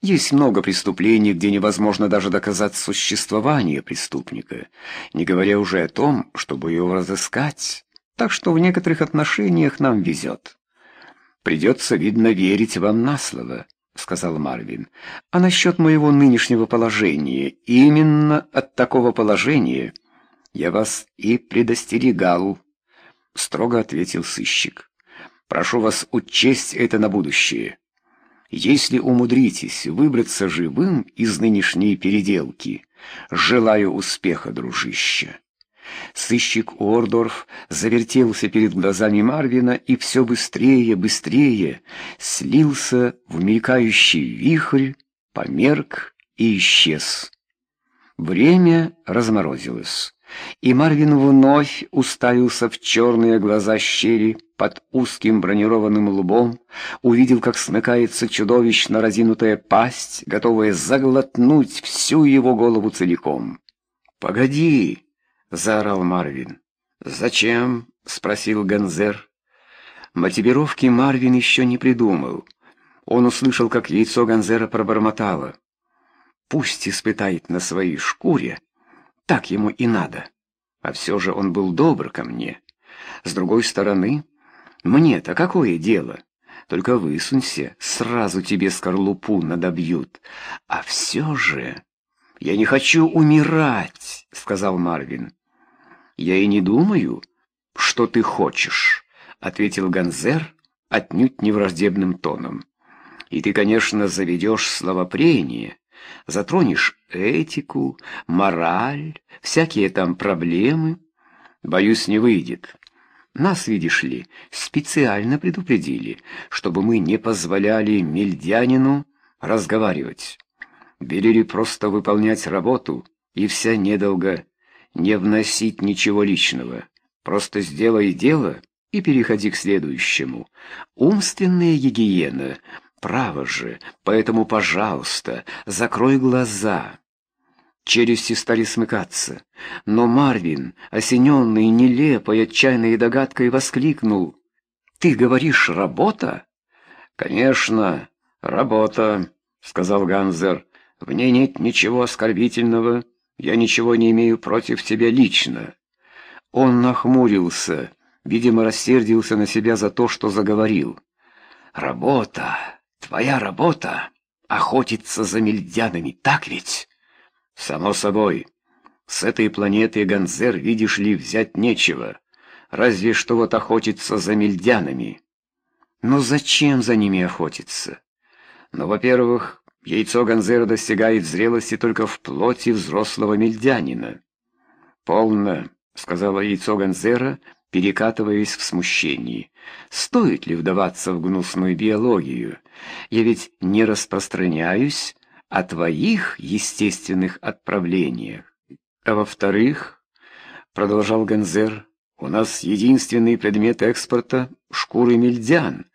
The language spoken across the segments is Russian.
Есть много преступлений, где невозможно даже доказать существование преступника, не говоря уже о том, чтобы его разыскать. Так что в некоторых отношениях нам везет. Придется, видно, верить вам на слово, — сказал Марвин. А насчет моего нынешнего положения, именно от такого положения я вас и предостерегал, — строго ответил сыщик. Прошу вас учесть это на будущее. Если умудритесь выбраться живым из нынешней переделки, желаю успеха, дружище. Сыщик Уордорф завертелся перед глазами Марвина и все быстрее, быстрее слился в мелькающий вихрь, померк и исчез. Время разморозилось, и Марвин вновь уставился в черные глаза щели под узким бронированным лбом, увидел, как смыкается чудовищно разинутая пасть, готовая заглотнуть всю его голову целиком. «Погоди!» — заорал Марвин. «Зачем?» — спросил Ганзер. Мотивировки Марвин еще не придумал. Он услышал, как яйцо Ганзера пробормотало. «Пусть испытает на своей шкуре. Так ему и надо. А все же он был добр ко мне. С другой стороны, мне-то какое дело? Только высунься, сразу тебе скорлупу надобьют. А все же...» «Я не хочу умирать», — сказал Марвин. «Я и не думаю, что ты хочешь», — ответил Ганзер отнюдь не враждебным тоном. «И ты, конечно, заведешь словопрение, затронешь этику, мораль, всякие там проблемы. Боюсь, не выйдет. Нас, видишь ли, специально предупредили, чтобы мы не позволяли мельдянину разговаривать» велели просто выполнять работу, и вся недолго не вносить ничего личного. Просто сделай дело и переходи к следующему. Умственная гигиена, право же, поэтому, пожалуйста, закрой глаза. Челюсти стали смыкаться, но Марвин, осененный нелепой отчаянной догадкой, воскликнул. «Ты говоришь, работа?» «Конечно, работа», — сказал Ганзер. В ней нет ничего оскорбительного, я ничего не имею против тебя лично». Он нахмурился, видимо, рассердился на себя за то, что заговорил. «Работа, твоя работа, охотиться за мельдянами, так ведь?» «Само собой. С этой планеты Ганзер, видишь ли, взять нечего, разве что вот охотиться за мельдянами». «Но зачем за ними охотиться?» «Ну, во-первых, Яйцо Ганзера достигает зрелости только в плоти взрослого мельдянина. «Полно», — сказала яйцо Ганзера, перекатываясь в смущении. «Стоит ли вдаваться в гнусную биологию? Я ведь не распространяюсь о твоих естественных отправлениях. А во-вторых, — продолжал Ганзер, — у нас единственный предмет экспорта — шкуры мельдян,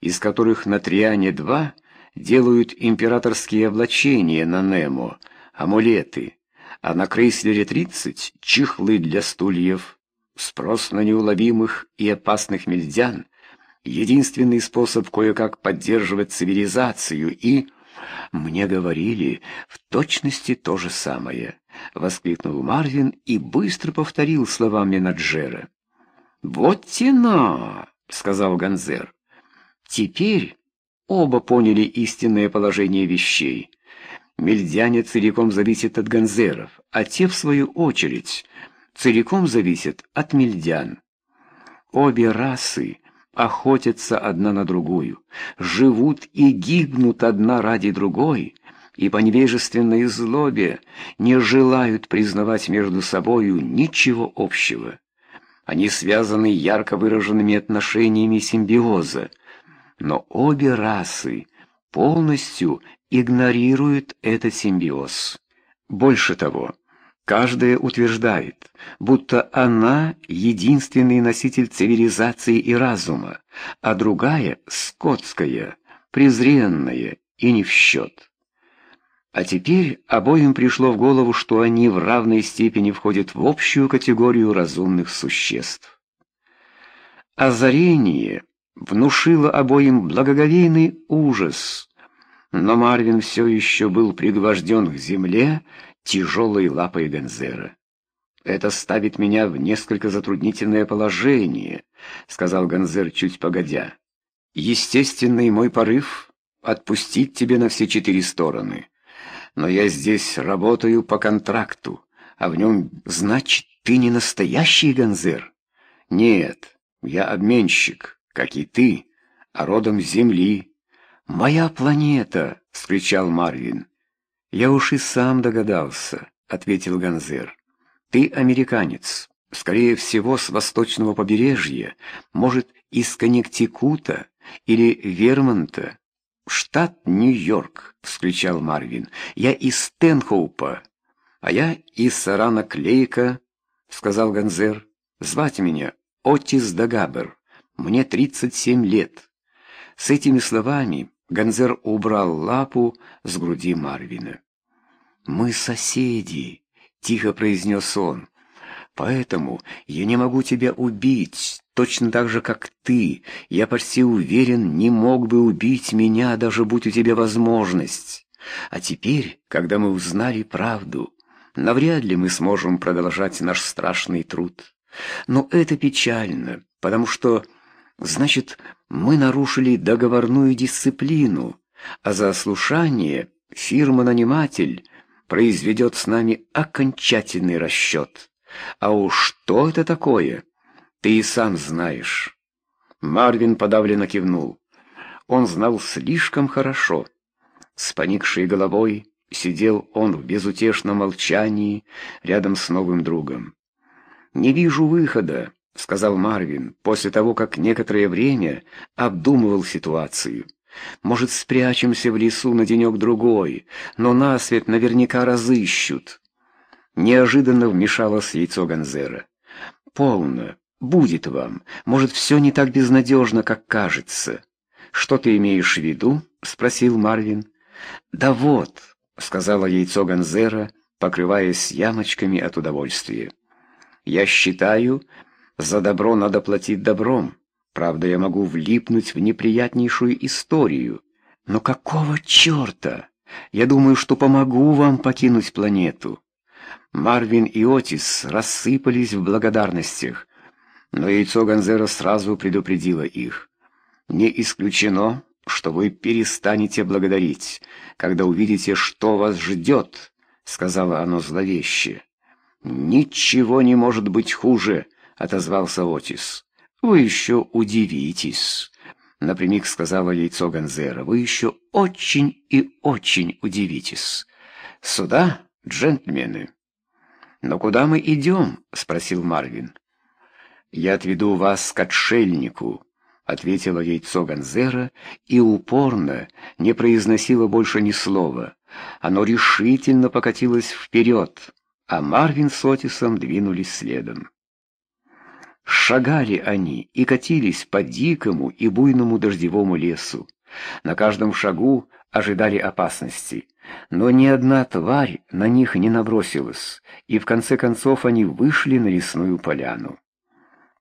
из которых на Триане-2 делают императорские облачения на Немо, амулеты, а на Крейслере-30 — чехлы для стульев. Спрос на неуловимых и опасных мельдян — единственный способ кое-как поддерживать цивилизацию и... «Мне говорили в точности то же самое», — воскликнул Марвин и быстро повторил слова менеджера. «Вот тена!» — сказал Ганзер. «Теперь Оба поняли истинное положение вещей. Мельдяне целиком зависят от ганзеров, а те, в свою очередь, целиком зависят от мельдян. Обе расы охотятся одна на другую, живут и гибнут одна ради другой, и по невежественной злобе не желают признавать между собою ничего общего. Они связаны ярко выраженными отношениями симбиоза, но обе расы полностью игнорируют этот симбиоз. Больше того, каждая утверждает, будто она единственный носитель цивилизации и разума, а другая — скотская, презренная и не в счет. А теперь обоим пришло в голову, что они в равной степени входят в общую категорию разумных существ. Озарение внушило обоим благоговейный ужас. Но Марвин все еще был пригвожден к земле тяжелой лапой Гензера. «Это ставит меня в несколько затруднительное положение», — сказал Гонзер чуть погодя. «Естественный мой порыв — отпустить тебя на все четыре стороны. Но я здесь работаю по контракту, а в нем, значит, ты не настоящий Гонзер?» «Нет, я обменщик, как и ты, а родом с Земли». «Моя планета!» — вскричал Марвин. «Я уж и сам догадался», — ответил Гонзер. Ты американец, скорее всего, с восточного побережья, может, из Коннектикута или Вермонта. «Штат Нью-Йорк», — вскричал Марвин. «Я из Стэнхоупа». «А я из Сарана Клейка», — сказал Ганзер. «Звать меня Отис Дагабер. Мне 37 лет». С этими словами Ганзер убрал лапу с груди Марвина. «Мы соседи», тихо произнес он. Поэтому я не могу тебя убить, точно так же, как ты. Я почти уверен, не мог бы убить меня, даже будь у тебя возможность. А теперь, когда мы узнали правду, навряд ли мы сможем продолжать наш страшный труд. Но это печально, потому что, значит, мы нарушили договорную дисциплину, а за ослушание фирма-наниматель произведет с нами окончательный расчет. А уж что это такое, ты и сам знаешь. Марвин подавленно кивнул. Он знал слишком хорошо. С поникшей головой сидел он в безутешном молчании рядом с новым другом. «Не вижу выхода», — сказал Марвин, после того, как некоторое время обдумывал ситуацию. Может, спрячемся в лесу на денек-другой, но нас ведь наверняка разыщут. Неожиданно вмешалось яйцо Ганзера. «Полно. Будет вам. Может, все не так безнадежно, как кажется». «Что ты имеешь в виду?» — спросил Марвин. «Да вот», — сказала яйцо Ганзера, покрываясь ямочками от удовольствия. «Я считаю, за добро надо платить добром». Правда, я могу влипнуть в неприятнейшую историю. Но какого черта? Я думаю, что помогу вам покинуть планету. Марвин и Отис рассыпались в благодарностях, но яйцо Ганзера сразу предупредило их. Не исключено, что вы перестанете благодарить, когда увидите, что вас ждет, — сказала оно зловеще. «Ничего не может быть хуже», — отозвался Отис. «Вы еще удивитесь», — напрямик сказала яйцо Ганзера. «Вы еще очень и очень удивитесь. Сюда, джентльмены». «Но куда мы идем?» — спросил Марвин. «Я отведу вас к отшельнику», — ответила яйцо Ганзера и упорно не произносила больше ни слова. Оно решительно покатилось вперед, а Марвин с Отисом двинулись следом. Шагали они и катились по дикому и буйному дождевому лесу. На каждом шагу ожидали опасности, но ни одна тварь на них не набросилась, и в конце концов они вышли на лесную поляну.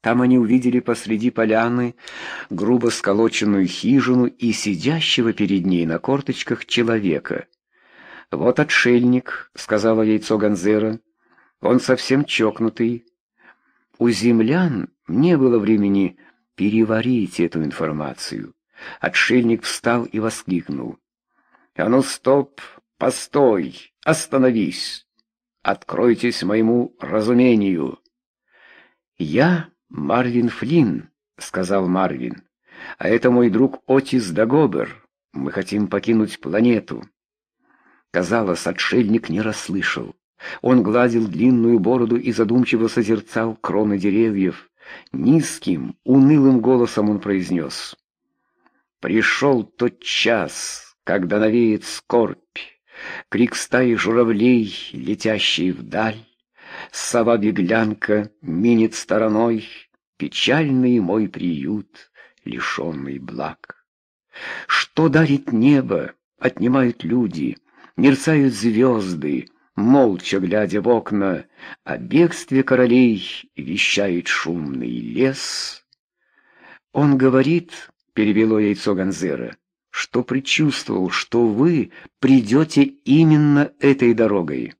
Там они увидели посреди поляны грубо сколоченную хижину и сидящего перед ней на корточках человека. «Вот отшельник», — сказала яйцо Ганзера, — «он совсем чокнутый, у землян не было времени переварить эту информацию. Отшельник встал и воскликнул. «А ну, стоп! Постой! Остановись! Откройтесь моему разумению!» «Я Марвин Флинн», — сказал Марвин, — «а это мой друг Отис Дагобер. Мы хотим покинуть планету». Казалось, отшельник не расслышал. Он гладил длинную бороду и задумчиво созерцал кроны деревьев. Низким, унылым голосом он произнес. «Пришел тот час, когда навеет скорбь, крик стаи журавлей, летящий вдаль. Сова-беглянка минит стороной, печальный мой приют, лишенный благ. Что дарит небо, отнимают люди, мерцают звезды, молча глядя в окна, о бегстве королей вещает шумный лес. Он говорит, перевело яйцо Ганзера, что предчувствовал, что вы придете именно этой дорогой.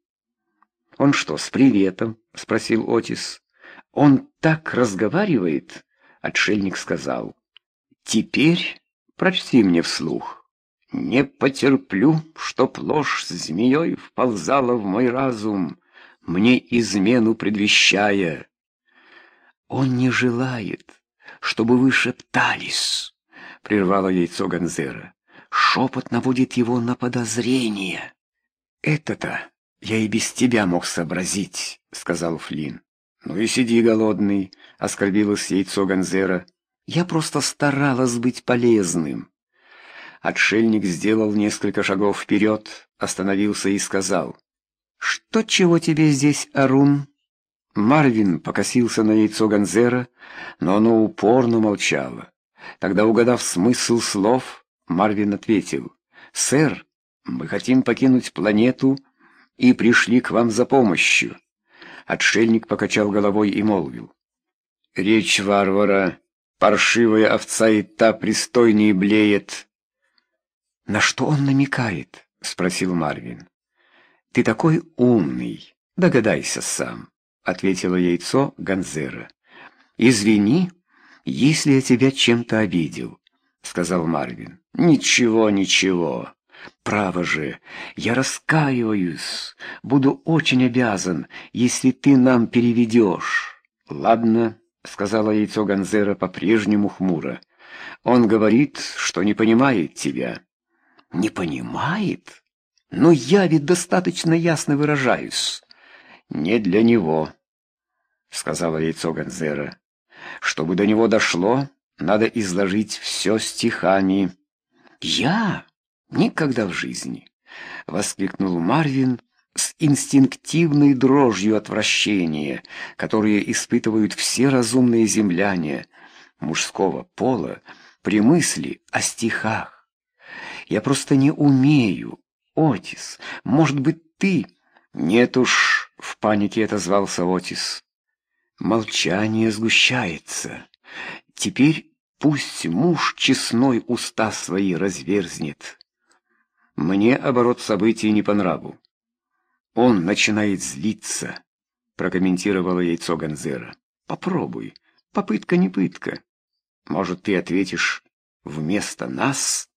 «Он что, с приветом?» — спросил Отис. «Он так разговаривает?» — отшельник сказал. «Теперь прочти мне вслух. Не потерплю, чтоб ложь змеей вползала в мой разум, мне измену предвещая. Он не желает, чтобы вы шептались, — прервало яйцо Ганзера. Шепот наводит его на подозрение. Это-то я и без тебя мог сообразить, — сказал Флинн. Ну и сиди голодный, — оскорбилось яйцо Ганзера. Я просто старалась быть полезным. Отшельник сделал несколько шагов вперед, остановился и сказал. «Что чего тебе здесь, Арун?» Марвин покосился на яйцо Ганзера, но оно упорно молчало. Тогда, угадав смысл слов, Марвин ответил, «Сэр, мы хотим покинуть планету и пришли к вам за помощью». Отшельник покачал головой и молвил, «Речь варвара, паршивая овца и та пристойнее блеет». «На что он намекает?» — спросил Марвин. «Ты такой умный, догадайся сам», — ответило яйцо Ганзера. «Извини, если я тебя чем-то обидел», — сказал Марвин. «Ничего, ничего. Право же, я раскаиваюсь. Буду очень обязан, если ты нам переведешь». «Ладно», — сказала яйцо Ганзера по-прежнему хмуро. «Он говорит, что не понимает тебя». «Не понимает?» Но я ведь достаточно ясно выражаюсь. Не для него, сказала яйцо Ганзера. Чтобы до него дошло, надо изложить все стихами. Я? Никогда в жизни, воскликнул Марвин с инстинктивной дрожью отвращения, которые испытывают все разумные земляне мужского пола при мысли о стихах. Я просто не умею, Отис, может быть, ты...» «Нет уж», — в панике отозвался Отис. Молчание сгущается. Теперь пусть муж честной уста свои разверзнет. Мне оборот событий не по нраву. Он начинает злиться, прокомментировало яйцо Ганзера. Попробуй, попытка не пытка. Может, ты ответишь вместо нас?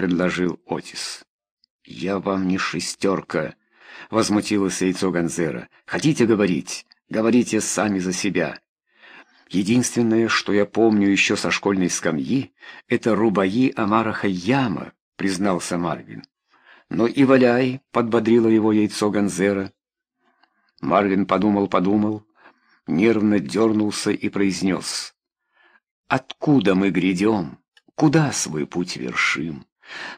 Предложил Отис. «Я вам не шестерка», — возмутилось яйцо Ганзера. «Хотите говорить? Говорите сами за себя». «Единственное, что я помню еще со школьной скамьи, это рубаи Амара Хайяма», — признался Марвин. «Но и валяй», — подбодрило его яйцо Ганзера. Марвин подумал-подумал, нервно дернулся и произнес. «Откуда мы грядем? Куда свой путь вершим?»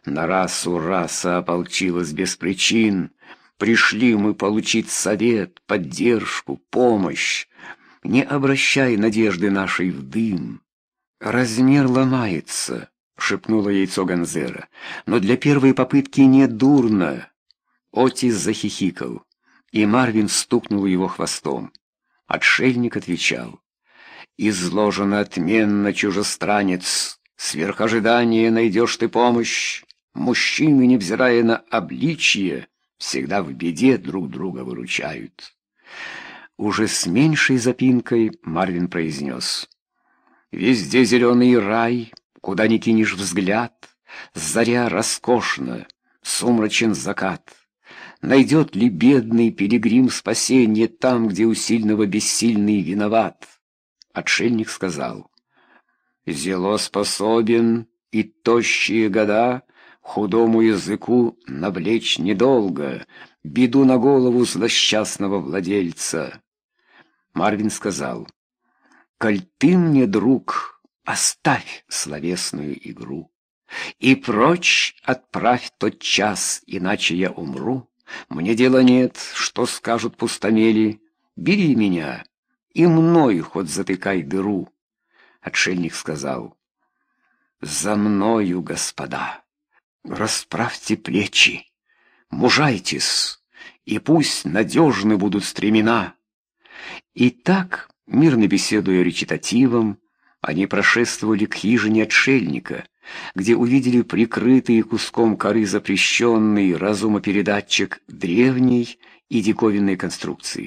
На расу раса ополчилась без причин. Пришли мы получить совет, поддержку, помощь. Не обращай надежды нашей в дым. Размер ломается, — шепнуло яйцо Ганзера. Но для первой попытки не дурно. Отис захихикал, и Марвин стукнул его хвостом. Отшельник отвечал. «Изложено отменно, чужестранец, Сверх ожидания найдешь ты помощь. Мужчины, невзирая на обличье, всегда в беде друг друга выручают. Уже с меньшей запинкой Марвин произнес. Везде зеленый рай, куда ни кинешь взгляд, Заря роскошна, сумрачен закат. Найдет ли бедный пилигрим спасение Там, где у сильного бессильный виноват? Отшельник сказал. Зело способен и тощие года Худому языку навлечь недолго Беду на голову злосчастного владельца. Марвин сказал, «Коль ты мне, друг, оставь словесную игру И прочь отправь тот час, иначе я умру. Мне дела нет, что скажут пустомели, Бери меня и мною хоть затыкай дыру». Отшельник сказал, «За мною, господа, расправьте плечи, мужайтесь, и пусть надежны будут стремена». И так, мирно беседуя речитативом, они прошествовали к хижине отшельника — где увидели прикрытый куском коры запрещенный разумопередатчик древней и диковинной конструкции.